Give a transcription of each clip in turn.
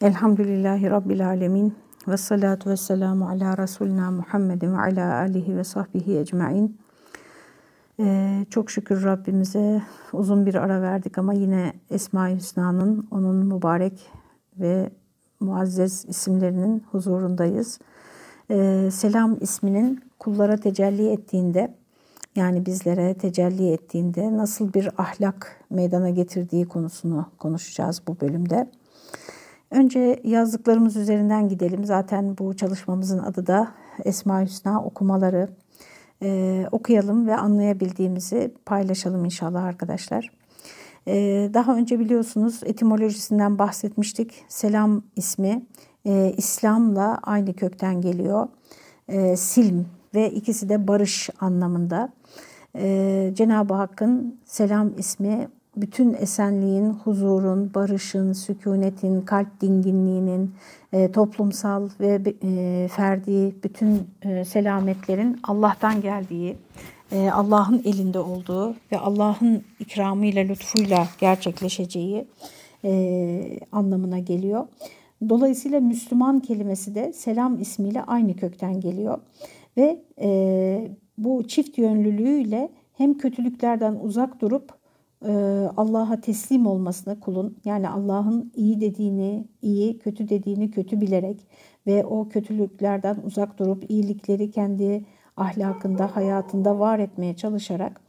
Elhamdülillahi Rabbil Alemin ve salatu ve selamu ala Resulina Muhammedin ve ala alihi ve sahbihi ecmain. Ee, çok şükür Rabbimize uzun bir ara verdik ama yine Esma-i Hüsna'nın onun mübarek ve muazzez isimlerinin huzurundayız. Ee, selam isminin kullara tecelli ettiğinde yani bizlere tecelli ettiğinde nasıl bir ahlak meydana getirdiği konusunu konuşacağız bu bölümde. Önce yazdıklarımız üzerinden gidelim. Zaten bu çalışmamızın adı da Esma Hüsna okumaları. Ee, okuyalım ve anlayabildiğimizi paylaşalım inşallah arkadaşlar. Ee, daha önce biliyorsunuz etimolojisinden bahsetmiştik. Selam ismi e, İslam'la aynı kökten geliyor. E, silm ve ikisi de barış anlamında. E, Cenab-ı Hakk'ın selam ismi bütün esenliğin, huzurun, barışın, sükunetin, kalp dinginliğinin, e, toplumsal ve e, ferdi bütün e, selametlerin Allah'tan geldiği, Allah'ın elinde olduğu ve Allah'ın ikramıyla, lütfuyla gerçekleşeceği anlamına geliyor. Dolayısıyla Müslüman kelimesi de selam ismiyle aynı kökten geliyor. Ve bu çift yönlülüğüyle hem kötülüklerden uzak durup Allah'a teslim olmasını kulun yani Allah'ın iyi dediğini iyi, kötü dediğini kötü bilerek ve o kötülüklerden uzak durup iyilikleri kendi ahlakında, hayatında var etmeye çalışarak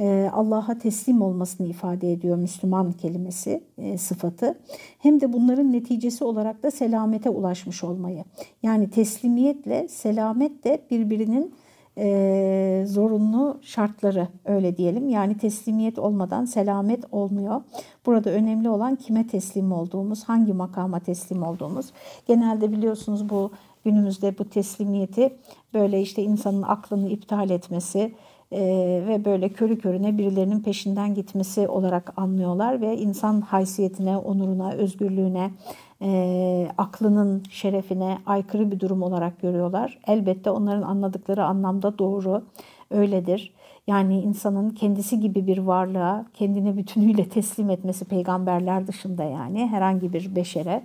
e, Allah'a teslim olmasını ifade ediyor Müslüman kelimesi, e, sıfatı. Hem de bunların neticesi olarak da selamete ulaşmış olmayı. Yani teslimiyetle selamet de birbirinin e, zorunlu şartları öyle diyelim. Yani teslimiyet olmadan selamet olmuyor. Burada önemli olan kime teslim olduğumuz, hangi makama teslim olduğumuz. Genelde biliyorsunuz bu günümüzde bu teslimiyeti böyle işte insanın aklını iptal etmesi, ve böyle körü körüne birilerinin peşinden gitmesi olarak anlıyorlar ve insan haysiyetine, onuruna, özgürlüğüne, e, aklının şerefine aykırı bir durum olarak görüyorlar. Elbette onların anladıkları anlamda doğru, öyledir. Yani insanın kendisi gibi bir varlığa kendini bütünüyle teslim etmesi peygamberler dışında yani herhangi bir beşere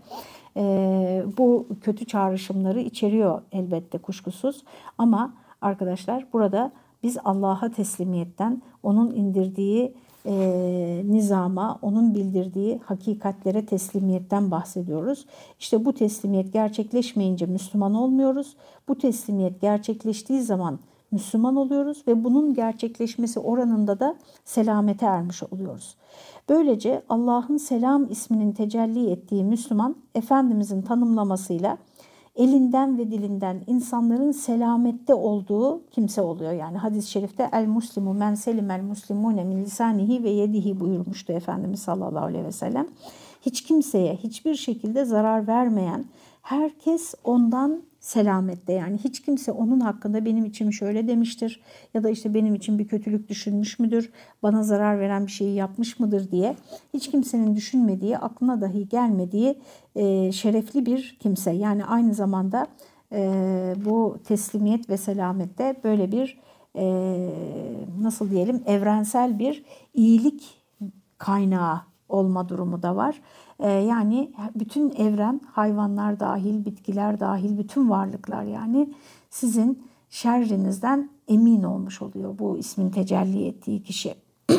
e, bu kötü çağrışımları içeriyor elbette kuşkusuz. Ama arkadaşlar burada biz Allah'a teslimiyetten, onun indirdiği e, nizama, onun bildirdiği hakikatlere teslimiyetten bahsediyoruz. İşte bu teslimiyet gerçekleşmeyince Müslüman olmuyoruz. Bu teslimiyet gerçekleştiği zaman Müslüman oluyoruz ve bunun gerçekleşmesi oranında da selamete ermiş oluyoruz. Böylece Allah'ın selam isminin tecelli ettiği Müslüman Efendimizin tanımlamasıyla elinden ve dilinden insanların selamette olduğu kimse oluyor. Yani hadis-i şerifte el muslimu men selim el muslimune min lisanihi ve yedihi buyurmuştu Efendimiz sallallahu aleyhi ve sellem. Hiç kimseye hiçbir şekilde zarar vermeyen, herkes ondan selamette yani hiç kimse onun hakkında benim için şöyle demiştir ya da işte benim için bir kötülük düşünmüş müdür, bana zarar veren bir şeyi yapmış mıdır diye hiç kimsenin düşünmediği, aklına dahi gelmediği e, şerefli bir kimse. Yani aynı zamanda e, bu teslimiyet ve selamette böyle bir e, nasıl diyelim evrensel bir iyilik kaynağı olma durumu da var. Ee, yani bütün evren, hayvanlar dahil, bitkiler dahil, bütün varlıklar yani sizin şerrinizden emin olmuş oluyor bu ismin tecelli ettiği kişi.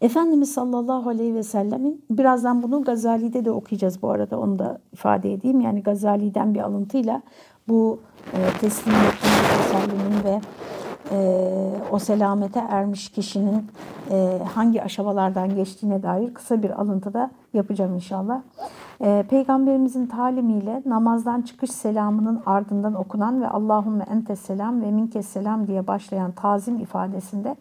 Efendimiz sallallahu aleyhi ve sellemin birazdan bunu Gazali'de de okuyacağız bu arada onu da ifade edeyim. Yani Gazali'den bir alıntıyla bu e, teslimiyetin, tesellinin ve e, o selamete ermiş kişinin e, hangi aşamalardan geçtiğine dair kısa bir alıntı da yapacağım inşallah. E, Peygamberimizin talimiyle namazdan çıkış selamının ardından okunan ve Allahümme entes selam ve minkes selam diye başlayan tazim ifadesinde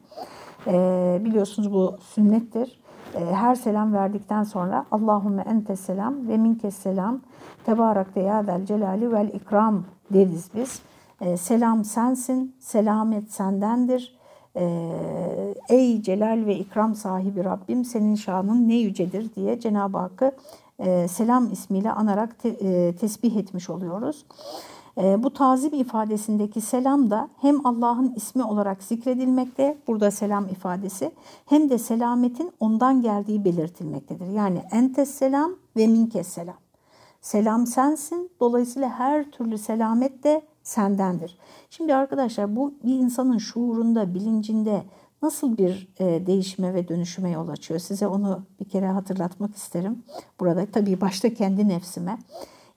e, biliyorsunuz bu sünnettir. E, her selam verdikten sonra Allahümme entes selam ve minkes selam tebarak ya vel celali vel ikram deriz biz. E, selam sensin, selamet sendendir. E, ey celal ve ikram sahibi Rabbim senin şanın ne yücedir diye Cenab-ı Hakk'ı e, selam ismiyle anarak e, tesbih etmiş oluyoruz. E, bu tazim ifadesindeki selam da hem Allah'ın ismi olarak zikredilmekte, burada selam ifadesi, hem de selametin ondan geldiği belirtilmektedir. Yani entes selam ve minkes selam. Selam sensin, dolayısıyla her türlü selamet de sendendir. Şimdi arkadaşlar bu bir insanın şuurunda, bilincinde nasıl bir e, değişime ve dönüşüme yol açıyor? Size onu bir kere hatırlatmak isterim. Burada tabii başta kendi nefsime.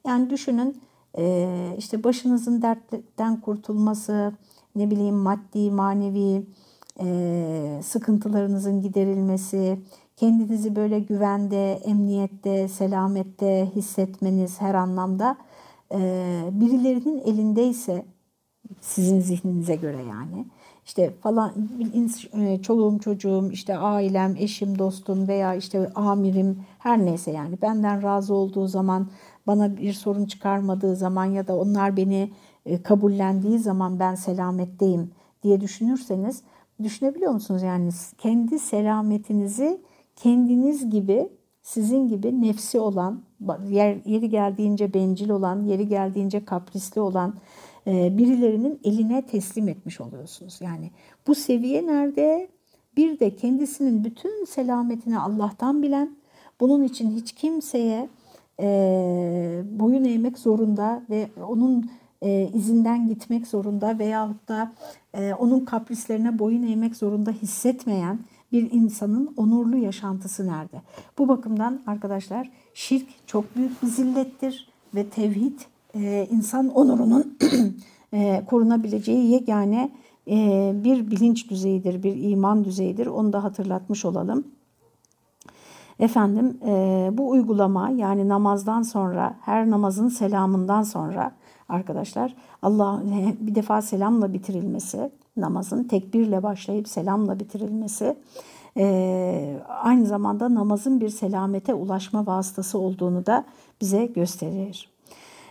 Yani düşünün e, işte başınızın dertten kurtulması, ne bileyim maddi, manevi e, sıkıntılarınızın giderilmesi, kendinizi böyle güvende, emniyette, selamette hissetmeniz her anlamda birilerinin elindeyse sizin zihninize göre yani. İşte falan e, çoluğum çocuğum işte ailem eşim dostum veya işte amirim her neyse yani. Benden razı olduğu zaman bana bir sorun çıkarmadığı zaman ya da onlar beni e, kabullendiği zaman ben selametteyim diye düşünürseniz düşünebiliyor musunuz? Yani kendi selametinizi kendiniz gibi sizin gibi nefsi olan yer, yeri geldiğince bencil olan yeri geldiğince kaprisli olan e, birilerinin eline teslim etmiş oluyorsunuz. Yani bu seviye nerede? Bir de kendisinin bütün selametini Allah'tan bilen, bunun için hiç kimseye e, boyun eğmek zorunda ve onun e, izinden gitmek zorunda veyahut da e, onun kaprislerine boyun eğmek zorunda hissetmeyen bir insanın onurlu yaşantısı nerede? Bu bakımdan arkadaşlar şirk çok büyük bir zillettir ve tevhid e, insan onurunun e, korunabileceği yegane e, bir bilinç düzeyidir, bir iman düzeyidir. Onu da hatırlatmış olalım. Efendim bu uygulama yani namazdan sonra her namazın selamından sonra arkadaşlar Allah bir defa selamla bitirilmesi namazın tekbirle başlayıp selamla bitirilmesi e, aynı zamanda namazın bir selamete ulaşma vasıtası olduğunu da bize gösterir.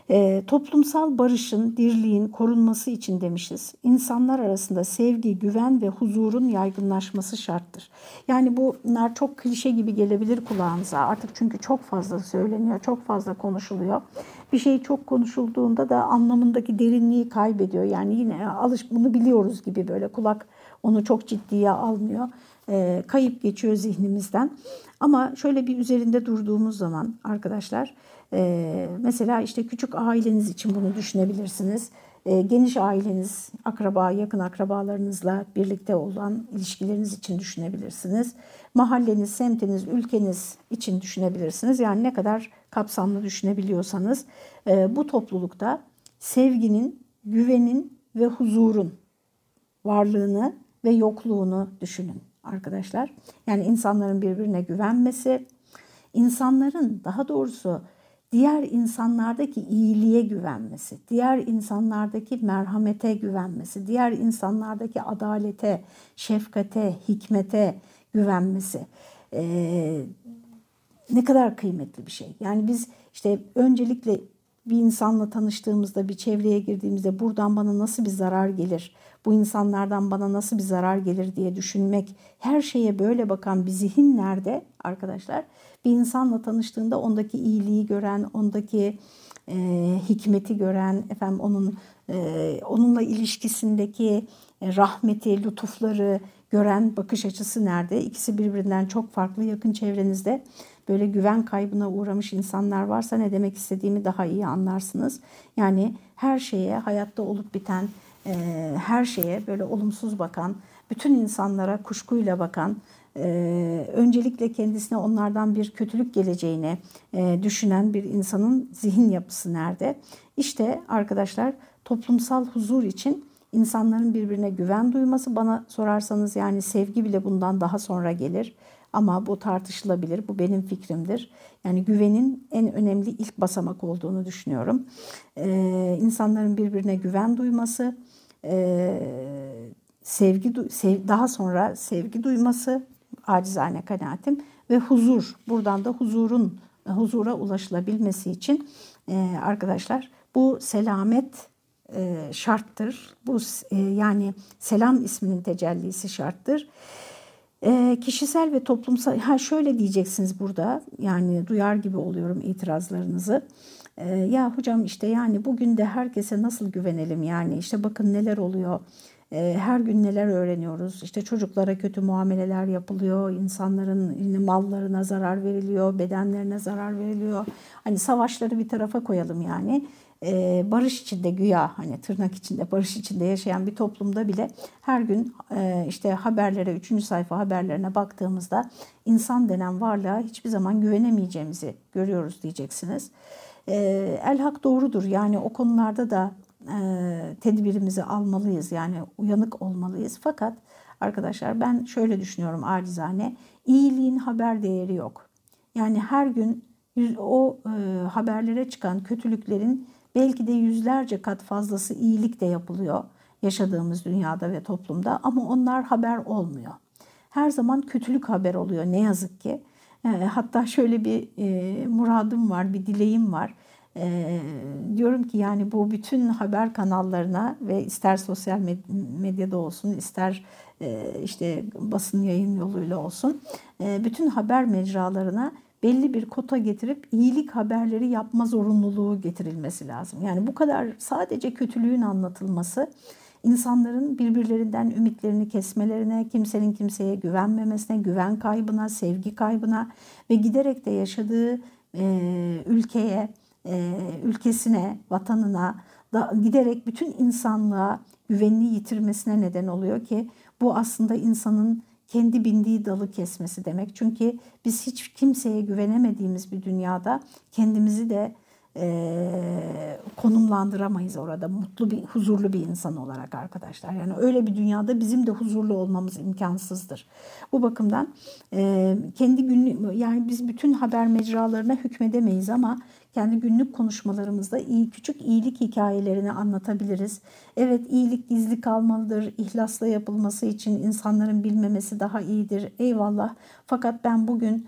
E, toplumsal barışın, dirliğin korunması için demişiz. İnsanlar arasında sevgi, güven ve huzurun yaygınlaşması şarttır. Yani bunlar çok klişe gibi gelebilir kulağınıza. Artık çünkü çok fazla söyleniyor, çok fazla konuşuluyor. Bir şey çok konuşulduğunda da anlamındaki derinliği kaybediyor. Yani yine alış bunu biliyoruz gibi böyle kulak onu çok ciddiye almıyor. E, kayıp geçiyor zihnimizden. Ama şöyle bir üzerinde durduğumuz zaman arkadaşlar e, mesela işte küçük aileniz için bunu düşünebilirsiniz. E, geniş aileniz, akraba, yakın akrabalarınızla birlikte olan ilişkileriniz için düşünebilirsiniz. Mahalleniz, semtiniz, ülkeniz için düşünebilirsiniz. Yani ne kadar kapsamlı düşünebiliyorsanız bu toplulukta sevginin, güvenin ve huzurun varlığını ve yokluğunu düşünün arkadaşlar. Yani insanların birbirine güvenmesi, insanların daha doğrusu diğer insanlardaki iyiliğe güvenmesi, diğer insanlardaki merhamete güvenmesi, diğer insanlardaki adalete, şefkate, hikmete güvenmesi. Ee, ne kadar kıymetli bir şey. Yani biz işte öncelikle bir insanla tanıştığımızda, bir çevreye girdiğimizde buradan bana nasıl bir zarar gelir, bu insanlardan bana nasıl bir zarar gelir diye düşünmek, her şeye böyle bakan bir zihin nerede arkadaşlar? Bir insanla tanıştığında ondaki iyiliği gören, ondaki e, hikmeti gören, efendim onun e, onunla ilişkisindeki e, rahmeti, lütufları gören bakış açısı nerede? İkisi birbirinden çok farklı yakın çevrenizde böyle güven kaybına uğramış insanlar varsa ne demek istediğimi daha iyi anlarsınız. Yani her şeye, hayatta olup biten e, her şeye böyle olumsuz bakan, bütün insanlara kuşkuyla bakan, e, öncelikle kendisine onlardan bir kötülük geleceğini e, düşünen bir insanın zihin yapısı nerede? İşte arkadaşlar toplumsal huzur için insanların birbirine güven duyması bana sorarsanız yani sevgi bile bundan daha sonra gelir. Ama bu tartışılabilir. Bu benim fikrimdir. Yani güvenin en önemli ilk basamak olduğunu düşünüyorum. Ee, insanların birbirine güven duyması, e, sevgi sev, daha sonra sevgi duyması acizane kanaatim ve huzur. Buradan da huzurun huzura ulaşılabilmesi için e, arkadaşlar bu selamet e, şarttır. Bu e, yani selam isminin tecellisi şarttır. E, kişisel ve toplumsal, ha şöyle diyeceksiniz burada, yani duyar gibi oluyorum itirazlarınızı. E, ya hocam işte yani bugün de herkese nasıl güvenelim yani işte bakın neler oluyor. E, her gün neler öğreniyoruz. İşte çocuklara kötü muameleler yapılıyor. insanların mallarına zarar veriliyor. Bedenlerine zarar veriliyor. Hani savaşları bir tarafa koyalım yani e, barış içinde güya hani tırnak içinde barış içinde yaşayan bir toplumda bile her gün e, işte haberlere, üçüncü sayfa haberlerine baktığımızda insan denen varlığa hiçbir zaman güvenemeyeceğimizi görüyoruz diyeceksiniz. E, el hak doğrudur yani o konularda da e, tedbirimizi almalıyız yani uyanık olmalıyız. Fakat arkadaşlar ben şöyle düşünüyorum acizane iyiliğin haber değeri yok. Yani her gün o haberlere çıkan kötülüklerin Belki de yüzlerce kat fazlası iyilik de yapılıyor yaşadığımız dünyada ve toplumda ama onlar haber olmuyor. Her zaman kötülük haber oluyor ne yazık ki. E, hatta şöyle bir e, muradım var, bir dileğim var. E, diyorum ki yani bu bütün haber kanallarına ve ister sosyal medyada olsun, ister e, işte basın yayın yoluyla olsun, e, bütün haber mecralarına belli bir kota getirip iyilik haberleri yapma zorunluluğu getirilmesi lazım. Yani bu kadar sadece kötülüğün anlatılması insanların birbirlerinden ümitlerini kesmelerine, kimsenin kimseye güvenmemesine, güven kaybına, sevgi kaybına ve giderek de yaşadığı e, ülkeye, e, ülkesine, vatanına da giderek bütün insanlığa güvenini yitirmesine neden oluyor ki bu aslında insanın kendi bindiği dalı kesmesi demek. Çünkü biz hiç kimseye güvenemediğimiz bir dünyada kendimizi de e, konumlandıramayız orada mutlu bir huzurlu bir insan olarak arkadaşlar. Yani öyle bir dünyada bizim de huzurlu olmamız imkansızdır. Bu bakımdan e, kendi günlük yani biz bütün haber mecralarına hükmedemeyiz ama kendi günlük konuşmalarımızda iyi küçük iyilik hikayelerini anlatabiliriz. Evet iyilik gizli kalmalıdır. İhlasla yapılması için insanların bilmemesi daha iyidir. Eyvallah. Fakat ben bugün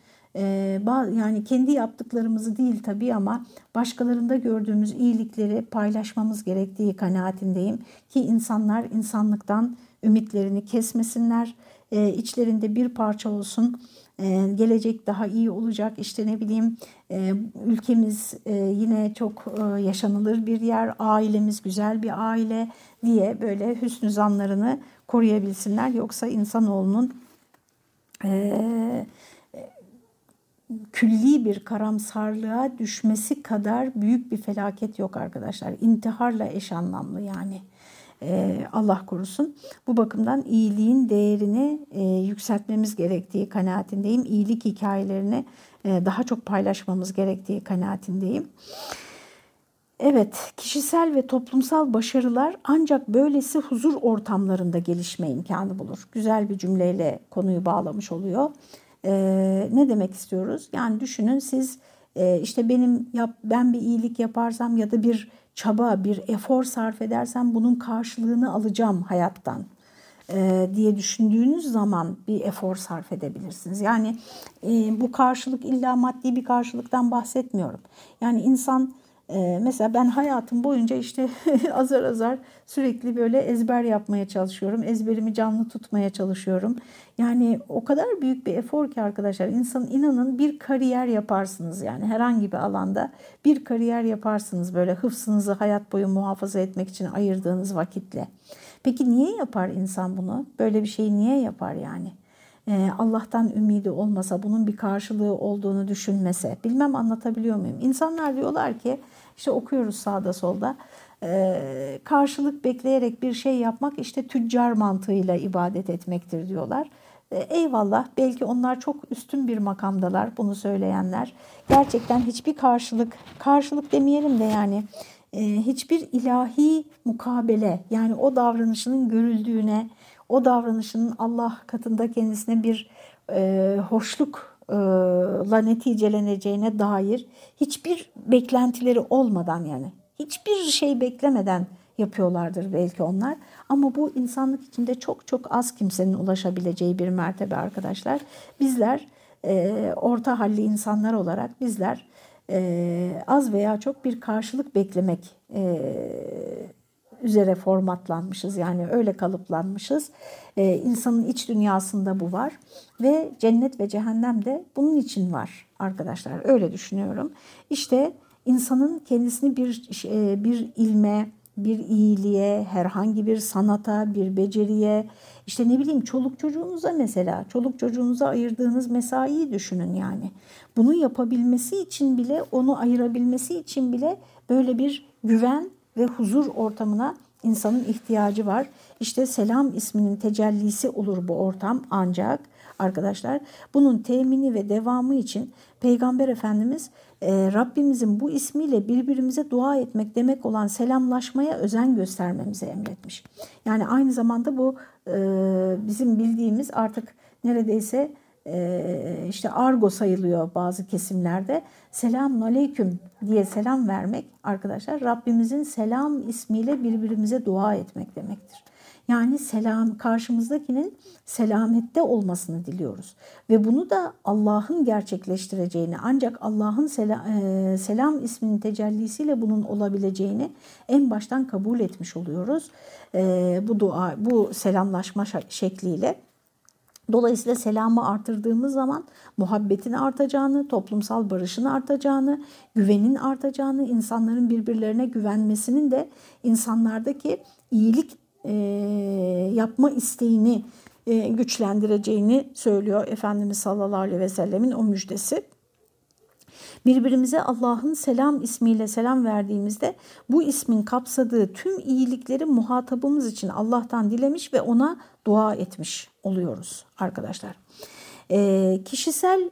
yani kendi yaptıklarımızı değil tabii ama başkalarında gördüğümüz iyilikleri paylaşmamız gerektiği kanaatindeyim. Ki insanlar insanlıktan ümitlerini kesmesinler. E, içlerinde bir parça olsun. Ee, gelecek daha iyi olacak. İşte ne bileyim e, ülkemiz e, yine çok e, yaşanılır bir yer. Ailemiz güzel bir aile diye böyle hüsnü zanlarını koruyabilsinler. Yoksa insanoğlunun külli bir karamsarlığa düşmesi kadar büyük bir felaket yok arkadaşlar. İntiharla eş anlamlı yani. Ee, Allah korusun. Bu bakımdan iyiliğin değerini e, yükseltmemiz gerektiği kanaatindeyim. İyilik hikayelerini e, daha çok paylaşmamız gerektiği kanaatindeyim. Evet, kişisel ve toplumsal başarılar ancak böylesi huzur ortamlarında gelişme imkanı bulur. Güzel bir cümleyle konuyu bağlamış oluyor. Ee, ne demek istiyoruz? Yani düşünün siz e, işte benim yap, ben bir iyilik yaparsam ya da bir çaba, bir efor sarf edersem bunun karşılığını alacağım hayattan e, diye düşündüğünüz zaman bir efor sarf edebilirsiniz. Yani e, bu karşılık illa maddi bir karşılıktan bahsetmiyorum. Yani insan ee, mesela ben hayatım boyunca işte azar azar sürekli böyle ezber yapmaya çalışıyorum. Ezberimi canlı tutmaya çalışıyorum. Yani o kadar büyük bir efor ki arkadaşlar. İnsan inanın bir kariyer yaparsınız yani herhangi bir alanda bir kariyer yaparsınız böyle hıfsınızı hayat boyu muhafaza etmek için ayırdığınız vakitle. Peki niye yapar insan bunu? Böyle bir şeyi niye yapar yani? Ee, Allah'tan ümidi olmasa, bunun bir karşılığı olduğunu düşünmese, bilmem anlatabiliyor muyum? İnsanlar diyorlar ki, işte okuyoruz sağda solda, ee, karşılık bekleyerek bir şey yapmak işte tüccar mantığıyla ibadet etmektir diyorlar. Ee, eyvallah belki onlar çok üstün bir makamdalar bunu söyleyenler. Gerçekten hiçbir karşılık, karşılık demeyelim de yani e, hiçbir ilahi mukabele yani o davranışının görüldüğüne, o davranışının Allah katında kendisine bir e, hoşlukla neticeleneceğine dair hiçbir beklentileri olmadan yani hiçbir şey beklemeden yapıyorlardır belki onlar. Ama bu insanlık içinde çok çok az kimsenin ulaşabileceği bir mertebe arkadaşlar. Bizler e, orta halli insanlar olarak bizler e, az veya çok bir karşılık beklemek e, üzere formatlanmışız. Yani öyle kalıplanmışız. Ee, insanın iç dünyasında bu var. Ve cennet ve cehennem de bunun için var arkadaşlar. Öyle düşünüyorum. İşte insanın kendisini bir e, bir ilme, bir iyiliğe, herhangi bir sanata, bir beceriye, işte ne bileyim çoluk çocuğunuza mesela, çoluk çocuğunuza ayırdığınız mesaiyi düşünün yani. Bunu yapabilmesi için bile, onu ayırabilmesi için bile böyle bir güven ve huzur ortamına insanın ihtiyacı var. İşte selam isminin tecellisi olur bu ortam ancak arkadaşlar bunun temini ve devamı için Peygamber Efendimiz e, Rabbimizin bu ismiyle birbirimize dua etmek demek olan selamlaşmaya özen göstermemizi emretmiş. Yani aynı zamanda bu e, bizim bildiğimiz artık neredeyse işte argo sayılıyor bazı kesimlerde. Selamun aleyküm diye selam vermek arkadaşlar Rabbimizin selam ismiyle birbirimize dua etmek demektir. Yani selam karşımızdakinin selamette olmasını diliyoruz. Ve bunu da Allah'ın gerçekleştireceğini ancak Allah'ın selam, e, selam isminin tecellisiyle bunun olabileceğini en baştan kabul etmiş oluyoruz. E, bu dua, bu selamlaşma şekliyle. Dolayısıyla selamı artırdığımız zaman muhabbetin artacağını, toplumsal barışın artacağını, güvenin artacağını, insanların birbirlerine güvenmesinin de insanlardaki iyilik e, yapma isteğini e, güçlendireceğini söylüyor Efendimiz sallallahu aleyhi ve sellemin o müjdesi. Birbirimize Allah'ın selam ismiyle selam verdiğimizde bu ismin kapsadığı tüm iyilikleri muhatabımız için Allah'tan dilemiş ve ona dua etmiş oluyoruz arkadaşlar. E, kişisel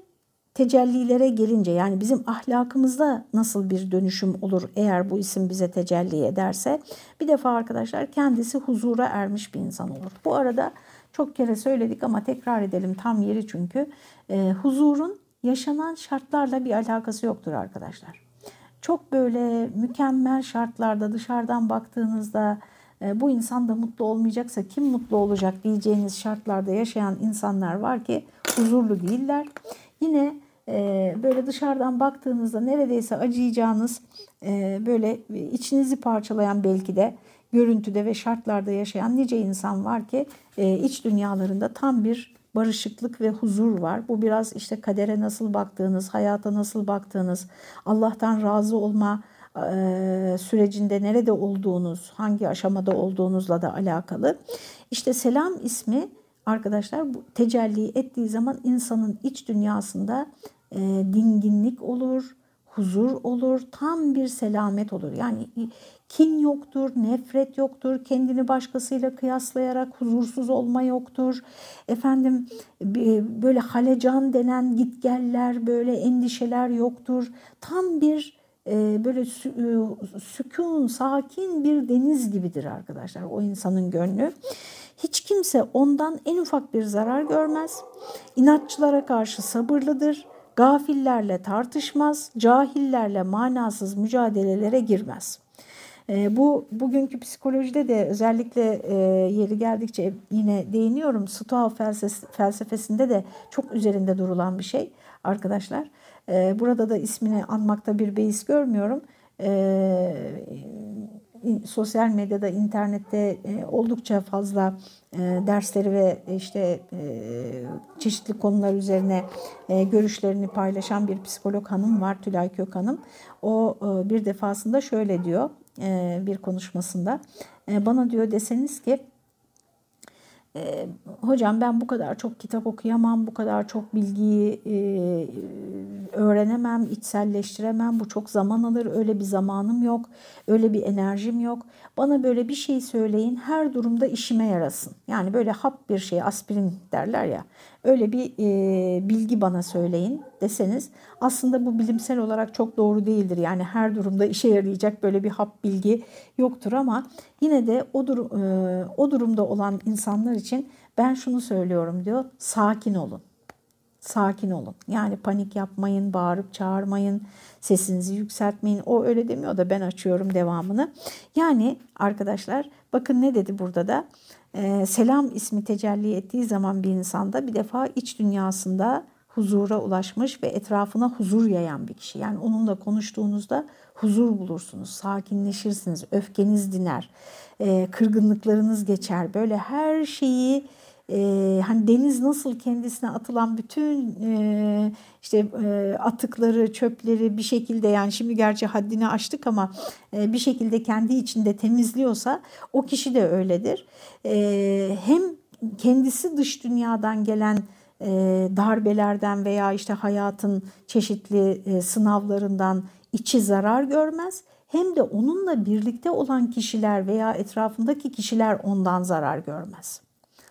tecellilere gelince yani bizim ahlakımızda nasıl bir dönüşüm olur eğer bu isim bize tecelli ederse bir defa arkadaşlar kendisi huzura ermiş bir insan olur. Bu arada çok kere söyledik ama tekrar edelim tam yeri çünkü e, huzurun yaşanan şartlarla bir alakası yoktur arkadaşlar. Çok böyle mükemmel şartlarda dışarıdan baktığınızda e, bu insan da mutlu olmayacaksa kim mutlu olacak diyeceğiniz şartlarda yaşayan insanlar var ki huzurlu değiller. Yine e, böyle dışarıdan baktığınızda neredeyse acıyacağınız e, böyle içinizi parçalayan belki de görüntüde ve şartlarda yaşayan nice insan var ki iç dünyalarında tam bir barışıklık ve huzur var. Bu biraz işte kadere nasıl baktığınız, hayata nasıl baktığınız, Allah'tan razı olma sürecinde nerede olduğunuz, hangi aşamada olduğunuzla da alakalı. İşte selam ismi arkadaşlar bu tecelli ettiği zaman insanın iç dünyasında e, dinginlik olur, huzur olur, tam bir selamet olur. Yani kin yoktur, nefret yoktur, kendini başkasıyla kıyaslayarak huzursuz olma yoktur. Efendim böyle halecan denen gitgeller, böyle endişeler yoktur. Tam bir e, böyle e, sükun, sakin bir deniz gibidir arkadaşlar o insanın gönlü. Hiç kimse ondan en ufak bir zarar görmez. İnatçılara karşı sabırlıdır Gafillerle tartışmaz, cahillerle manasız mücadelelere girmez. E, bu bugünkü psikolojide de özellikle e, yeri geldikçe yine değiniyorum. Stoa felsefesinde de çok üzerinde durulan bir şey arkadaşlar. E, burada da ismini anmakta bir beis görmüyorum. E, sosyal medyada, internette e, oldukça fazla e, dersleri ve işte e, çeşitli konular üzerine görüşlerini paylaşan bir psikolog hanım var, Tülay Kök Hanım. O bir defasında şöyle diyor bir konuşmasında. Bana diyor deseniz ki e, hocam ben bu kadar çok kitap okuyamam, bu kadar çok bilgiyi e, öğrenemem, içselleştiremem. Bu çok zaman alır. Öyle bir zamanım yok, öyle bir enerjim yok. Bana böyle bir şey söyleyin, her durumda işime yarasın. Yani böyle hap bir şey, aspirin derler ya. Öyle bir e, bilgi bana söyleyin deseniz aslında bu bilimsel olarak çok doğru değildir. Yani her durumda işe yarayacak böyle bir hap bilgi yoktur ama yine de o, dur e, o durumda olan insanlar için ben şunu söylüyorum diyor. Sakin olun. Sakin olun. Yani panik yapmayın, bağırıp çağırmayın, sesinizi yükseltmeyin. O öyle demiyor da ben açıyorum devamını. Yani arkadaşlar bakın ne dedi burada da? Ee, selam ismi tecelli ettiği zaman bir insanda bir defa iç dünyasında huzura ulaşmış ve etrafına huzur yayan bir kişi. Yani onunla konuştuğunuzda huzur bulursunuz, sakinleşirsiniz, öfkeniz diner, e, kırgınlıklarınız geçer. Böyle her şeyi e, hani deniz nasıl kendisine atılan bütün e, işte e, atıkları, çöpleri bir şekilde yani şimdi gerçi haddini aştık ama e, bir şekilde kendi içinde temizliyorsa o kişi de öyledir. E, hem kendisi dış dünyadan gelen e, darbelerden veya işte hayatın çeşitli e, sınavlarından içi zarar görmez hem de onunla birlikte olan kişiler veya etrafındaki kişiler ondan zarar görmez.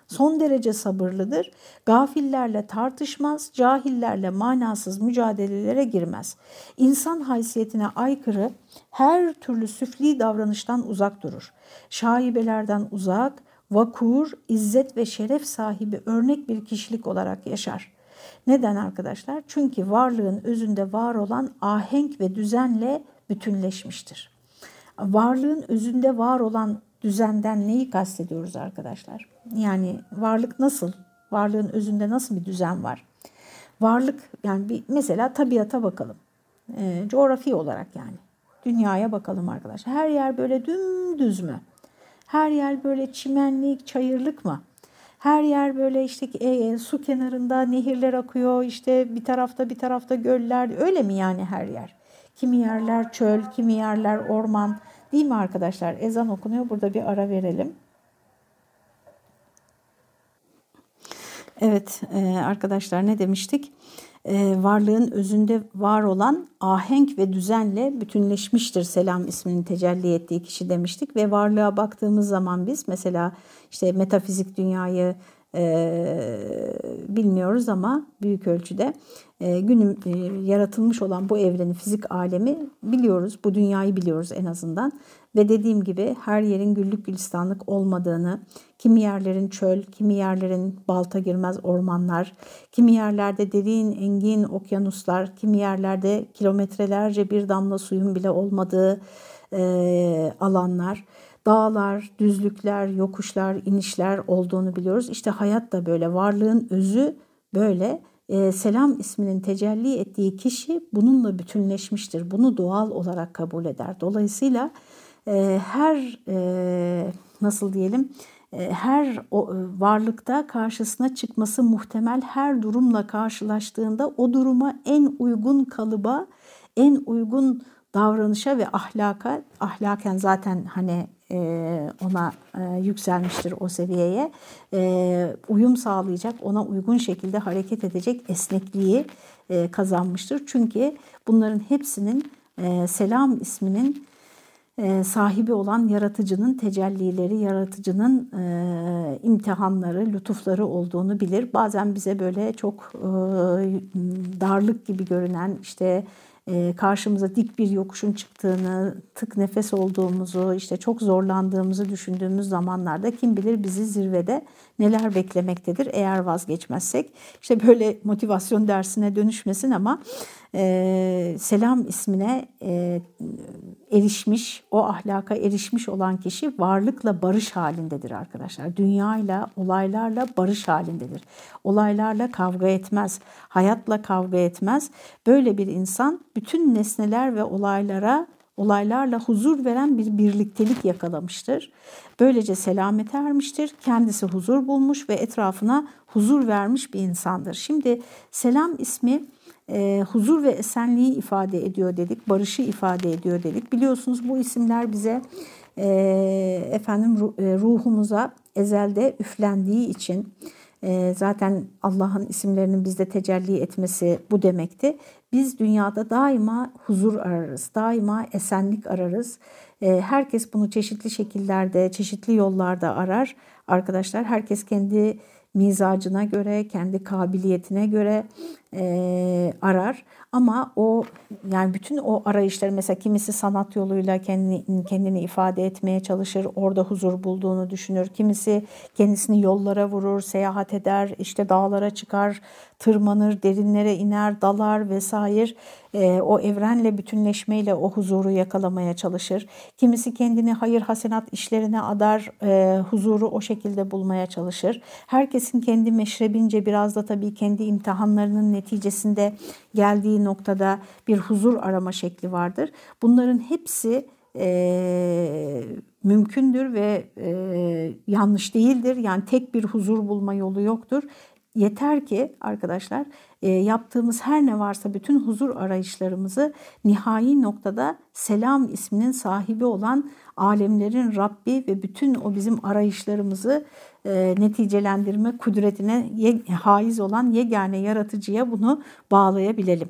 Son derece sabırlıdır, gafillerle tartışmaz, cahillerle manasız mücadelelere girmez. İnsan haysiyetine aykırı her türlü süfli davranıştan uzak durur. Şaibelerden uzak, vakur, izzet ve şeref sahibi örnek bir kişilik olarak yaşar. Neden arkadaşlar? Çünkü varlığın özünde var olan ahenk ve düzenle bütünleşmiştir. Varlığın özünde var olan düzenden neyi kastediyoruz arkadaşlar? Yani varlık nasıl? Varlığın özünde nasıl bir düzen var? Varlık yani bir mesela tabiata bakalım. E, coğrafi olarak yani. Dünyaya bakalım arkadaşlar. Her yer böyle dümdüz mü? Her yer böyle çimenlik, çayırlık mı? Her yer böyle işte e, su kenarında nehirler akıyor, işte bir tarafta bir tarafta göller. Öyle mi yani her yer? Kimi yerler çöl, kimi yerler orman. Değil mi arkadaşlar? Ezan okunuyor. Burada bir ara verelim. Evet e, arkadaşlar ne demiştik? E, varlığın özünde var olan ahenk ve düzenle bütünleşmiştir selam isminin tecelli ettiği kişi demiştik ve varlığa baktığımız zaman biz mesela işte metafizik dünyayı bilmiyoruz ama büyük ölçüde e, günüm e, yaratılmış olan bu evreni, fizik alemi biliyoruz. Bu dünyayı biliyoruz en azından. Ve dediğim gibi her yerin güllük gülistanlık olmadığını, kimi yerlerin çöl, kimi yerlerin balta girmez ormanlar, kimi yerlerde derin engin okyanuslar, kimi yerlerde kilometrelerce bir damla suyun bile olmadığı e, alanlar dağlar, düzlükler, yokuşlar, inişler olduğunu biliyoruz. İşte hayat da böyle, varlığın özü böyle. E, selam isminin tecelli ettiği kişi bununla bütünleşmiştir. Bunu doğal olarak kabul eder. Dolayısıyla e, her e, nasıl diyelim e, her o, e, varlıkta karşısına çıkması muhtemel her durumla karşılaştığında o duruma en uygun kalıba, en uygun davranışa ve ahlaka, ahlaken zaten hani e, ona e, yükselmiştir o seviyeye. E, uyum sağlayacak, ona uygun şekilde hareket edecek esnekliği kazanmıştır. Çünkü bunların hepsinin Selam isminin sahibi olan yaratıcının tecellileri, yaratıcının imtihanları, lütufları olduğunu bilir. Bazen bize böyle çok darlık gibi görünen işte karşımıza dik bir yokuşun çıktığını, tık nefes olduğumuzu, işte çok zorlandığımızı düşündüğümüz zamanlarda kim bilir bizi zirvede neler beklemektedir eğer vazgeçmezsek. İşte böyle motivasyon dersine dönüşmesin ama e, selam ismine e, erişmiş, o ahlaka erişmiş olan kişi varlıkla barış halindedir arkadaşlar. Dünyayla, olaylarla barış halindedir. Olaylarla kavga etmez, hayatla kavga etmez. Böyle bir insan bütün nesneler ve olaylara olaylarla huzur veren bir birliktelik yakalamıştır. Böylece selamete ermiştir. Kendisi huzur bulmuş ve etrafına huzur vermiş bir insandır. Şimdi selam ismi e, huzur ve esenliği ifade ediyor dedik, barışı ifade ediyor dedik. Biliyorsunuz bu isimler bize e, efendim e, ruhumuza ezelde üflendiği için e, zaten Allah'ın isimlerinin bizde tecelli etmesi bu demekti. Biz dünyada daima huzur ararız, daima esenlik ararız. E, herkes bunu çeşitli şekillerde, çeşitli yollarda arar. Arkadaşlar herkes kendi mizacına göre, kendi kabiliyetine göre e, arar. Ama o yani bütün o arayışları mesela kimisi sanat yoluyla kendini, kendini ifade etmeye çalışır, orada huzur bulduğunu düşünür. Kimisi kendisini yollara vurur, seyahat eder, işte dağlara çıkar, tırmanır, derinlere iner, dalar vesaire. E, o evrenle bütünleşmeyle o huzuru yakalamaya çalışır. Kimisi kendini hayır hasenat işlerine adar, e, huzuru o şekilde bulmaya çalışır. Herkesin kendi meşrebince biraz da tabii kendi imtihanlarının neticesinde geldiği noktada bir huzur arama şekli vardır. Bunların hepsi e, mümkündür ve e, yanlış değildir. Yani tek bir huzur bulma yolu yoktur. Yeter ki arkadaşlar e, yaptığımız her ne varsa bütün huzur arayışlarımızı nihai noktada selam isminin sahibi olan alemlerin Rabbi ve bütün o bizim arayışlarımızı e, neticelendirme kudretine ye, haiz olan yegane yaratıcıya bunu bağlayabilelim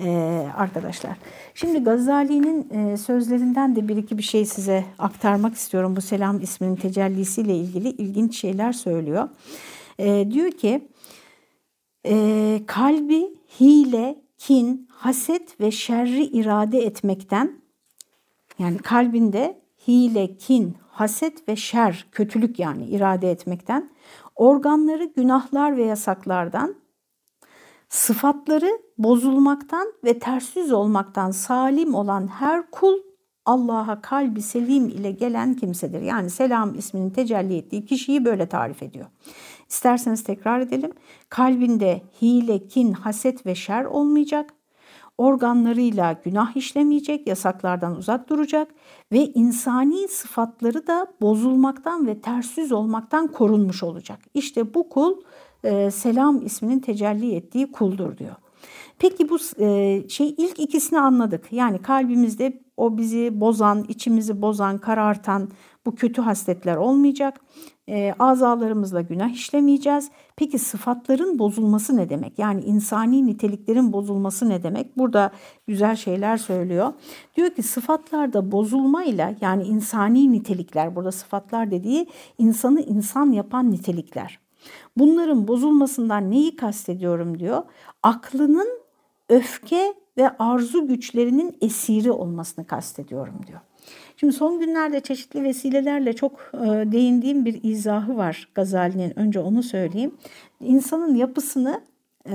ee, arkadaşlar. Şimdi Gazali'nin e, sözlerinden de bir iki bir şey size aktarmak istiyorum. Bu selam isminin tecellisiyle ilgili ilginç şeyler söylüyor. E, diyor ki e, kalbi hile, kin, haset ve şerri irade etmekten yani kalbinde hile, kin, haset ve şer, kötülük yani irade etmekten, organları günahlar ve yasaklardan, sıfatları bozulmaktan ve ters olmaktan salim olan her kul Allah'a kalbi selim ile gelen kimsedir. Yani selam isminin tecelli ettiği kişiyi böyle tarif ediyor. İsterseniz tekrar edelim. Kalbinde hile, kin, haset ve şer olmayacak. Organlarıyla günah işlemeyecek, yasaklardan uzak duracak ve insani sıfatları da bozulmaktan ve ters olmaktan korunmuş olacak. İşte bu kul e, selam isminin tecelli ettiği kuldur diyor. Peki bu e, şey ilk ikisini anladık. Yani kalbimizde o bizi bozan, içimizi bozan, karartan bu kötü hasletler olmayacak. E, azalarımızla günah işlemeyeceğiz. Peki sıfatların bozulması ne demek? Yani insani niteliklerin bozulması ne demek? Burada güzel şeyler söylüyor. Diyor ki sıfatlarda bozulmayla yani insani nitelikler burada sıfatlar dediği insanı insan yapan nitelikler. Bunların bozulmasından neyi kastediyorum diyor. Aklının öfke ve arzu güçlerinin esiri olmasını kastediyorum diyor. Şimdi son günlerde çeşitli vesilelerle çok e, değindiğim bir izahı var Gazali'nin. Önce onu söyleyeyim. İnsanın yapısını e,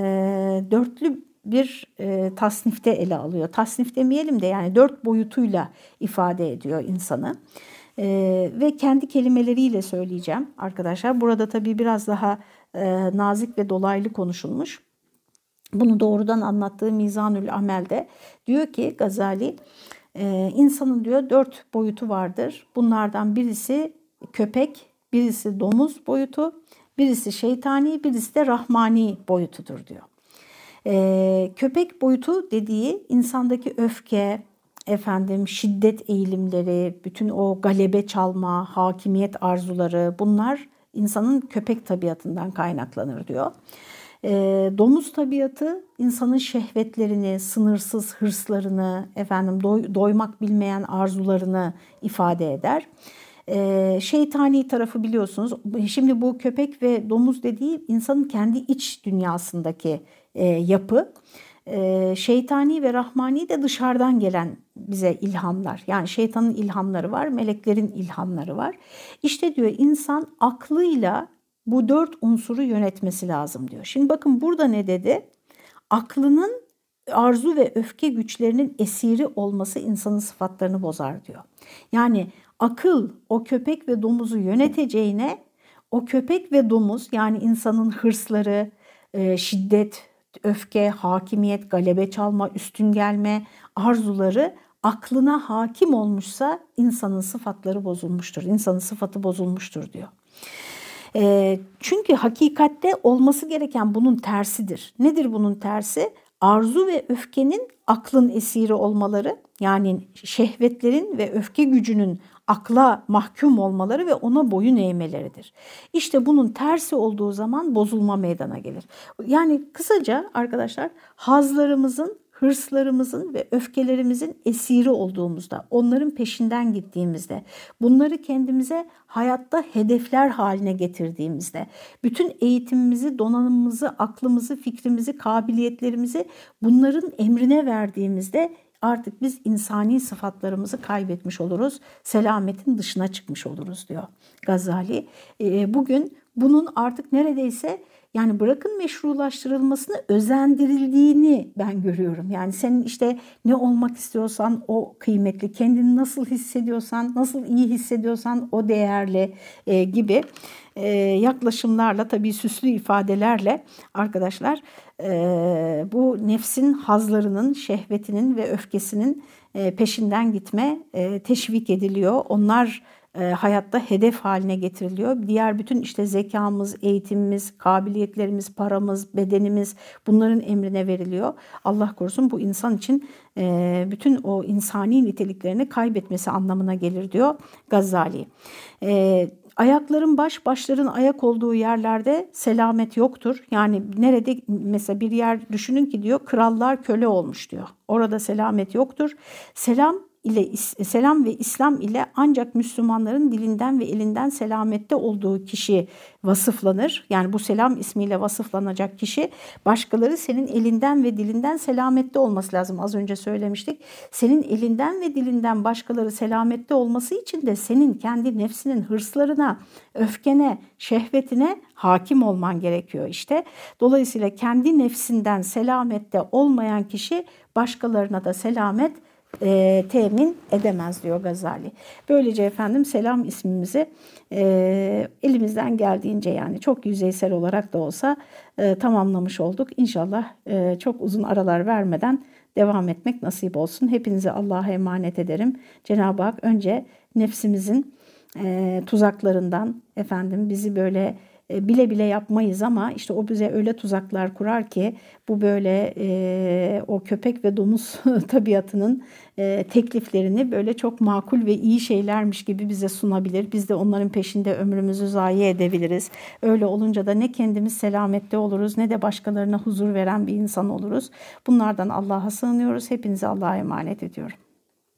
dörtlü bir e, tasnifte ele alıyor. Tasnif demeyelim de yani dört boyutuyla ifade ediyor insanı. E, ve kendi kelimeleriyle söyleyeceğim arkadaşlar. Burada tabii biraz daha e, nazik ve dolaylı konuşulmuş. Bunu doğrudan anlattığı Mizanül Amel'de diyor ki Gazali e, insanın diyor dört boyutu vardır. Bunlardan birisi köpek, birisi domuz boyutu, birisi şeytani, birisi de rahmani boyutudur diyor. E, köpek boyutu dediği insandaki öfke, efendim şiddet eğilimleri, bütün o galebe çalma, hakimiyet arzuları bunlar insanın köpek tabiatından kaynaklanır diyor. E, domuz tabiatı insanın şehvetlerini, sınırsız hırslarını, efendim doy, doymak bilmeyen arzularını ifade eder. E, şeytani tarafı biliyorsunuz. Şimdi bu köpek ve domuz dediği insanın kendi iç dünyasındaki e, yapı. E, şeytani ve rahmani de dışarıdan gelen bize ilhamlar. Yani şeytanın ilhamları var, meleklerin ilhamları var. İşte diyor insan aklıyla bu dört unsuru yönetmesi lazım diyor. Şimdi bakın burada ne dedi? Aklının arzu ve öfke güçlerinin esiri olması insanın sıfatlarını bozar diyor. Yani akıl o köpek ve domuzu yöneteceğine o köpek ve domuz yani insanın hırsları, e, şiddet, öfke, hakimiyet, galebe çalma, üstün gelme arzuları aklına hakim olmuşsa insanın sıfatları bozulmuştur. İnsanın sıfatı bozulmuştur diyor. E, çünkü hakikatte olması gereken bunun tersidir. Nedir bunun tersi? Arzu ve öfkenin aklın esiri olmaları yani şehvetlerin ve öfke gücünün akla mahkum olmaları ve ona boyun eğmeleridir. İşte bunun tersi olduğu zaman bozulma meydana gelir. Yani kısaca arkadaşlar hazlarımızın hırslarımızın ve öfkelerimizin esiri olduğumuzda, onların peşinden gittiğimizde, bunları kendimize hayatta hedefler haline getirdiğimizde, bütün eğitimimizi, donanımımızı, aklımızı, fikrimizi, kabiliyetlerimizi bunların emrine verdiğimizde artık biz insani sıfatlarımızı kaybetmiş oluruz. Selametin dışına çıkmış oluruz diyor Gazali. Bugün bunun artık neredeyse yani bırakın meşrulaştırılmasını özendirildiğini ben görüyorum. Yani senin işte ne olmak istiyorsan o kıymetli, kendini nasıl hissediyorsan, nasıl iyi hissediyorsan o değerli e, gibi e, yaklaşımlarla tabii süslü ifadelerle arkadaşlar e, bu nefsin hazlarının, şehvetinin ve öfkesinin e, peşinden gitme e, teşvik ediliyor. Onlar e, hayatta hedef haline getiriliyor. Diğer bütün işte zekamız, eğitimimiz, kabiliyetlerimiz, paramız, bedenimiz bunların emrine veriliyor. Allah korusun bu insan için e, bütün o insani niteliklerini kaybetmesi anlamına gelir diyor Gazali. E, ayakların baş, başların ayak olduğu yerlerde selamet yoktur. Yani nerede mesela bir yer düşünün ki diyor krallar köle olmuş diyor. Orada selamet yoktur. Selam ile selam ve İslam ile ancak Müslümanların dilinden ve elinden selamette olduğu kişi vasıflanır. Yani bu selam ismiyle vasıflanacak kişi başkaları senin elinden ve dilinden selamette olması lazım. Az önce söylemiştik. Senin elinden ve dilinden başkaları selamette olması için de senin kendi nefsinin hırslarına, öfkene, şehvetine hakim olman gerekiyor işte. Dolayısıyla kendi nefsinden selamette olmayan kişi başkalarına da selamet e, temin edemez diyor Gazali. Böylece efendim selam ismimizi e, elimizden geldiğince yani çok yüzeysel olarak da olsa e, tamamlamış olduk. İnşallah e, çok uzun aralar vermeden devam etmek nasip olsun. Hepinizi Allah'a emanet ederim. Cenab-ı Hak önce nefsimizin e, tuzaklarından efendim bizi böyle bile bile yapmayız ama işte o bize öyle tuzaklar kurar ki bu böyle e, o köpek ve domuz tabiatının e, tekliflerini böyle çok makul ve iyi şeylermiş gibi bize sunabilir. Biz de onların peşinde ömrümüzü zayi edebiliriz. Öyle olunca da ne kendimiz selamette oluruz ne de başkalarına huzur veren bir insan oluruz. Bunlardan Allah'a sığınıyoruz. Hepinizi Allah'a emanet ediyorum.